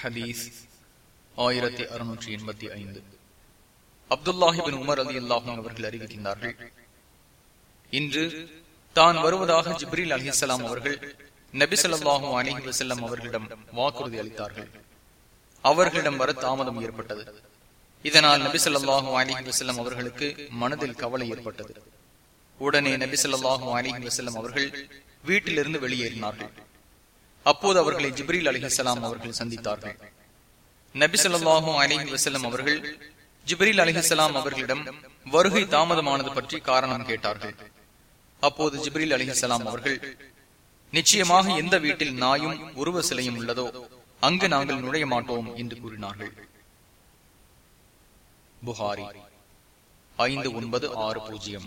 ஹதீஸ் ஆயிரத்தி அறுநூற்றி எண்பத்தி ஐந்து. அப்துல்லாஹிபின் உமர் அலி அல்லாஹும் அவர்கள் அறிவிக்கின்றார்கள் இன்று தான் வருவதாக ஜிப்ரீல் அலிசலாம் அவர்கள் நபிசல்லாஹும் அலிஹி வசல்லம் அவர்களிடம் வாக்குறுதி அளித்தார்கள். அவர்களிடம் வர தாமதம் ஏற்பட்டது. இதனால் நபிசல்லாஹும் அலிஹி வசல்லம் அவர்களுக்கு மனதில் கவலை ஏற்பட்டது. உடனே நபிசல்லாஹும் அலிஹி வசல்லம் அவர்கள் வீட்டிலிருந்து வெளியேறினார்கள். அப்போது அவர்களை ஜிப்ரீல் அலிஹலாம் அவர்கள் சந்தித்தார்கள். நபிசல்லாஹூ அலிஹி வசலம் அவர்கள் ஜிப்ரீல் அலிஹலாம் அவர்களிடம் வருகை தாமதமானது பற்றி காரணம் கேட்டார்கள். அப்போது ஜிப்ரீல் அலிஹலாம் அவர்கள் நிச்சயமாக எந்த வீட்டில் நாயும் உருவ சிலையும் உள்ளதோ அங்கு நாங்கள் நுழைய மாட்டோம் என்று கூறினார்கள். புகாரி ஐந்து ஒன்பது ஆறு பூஜ்ஜியம்.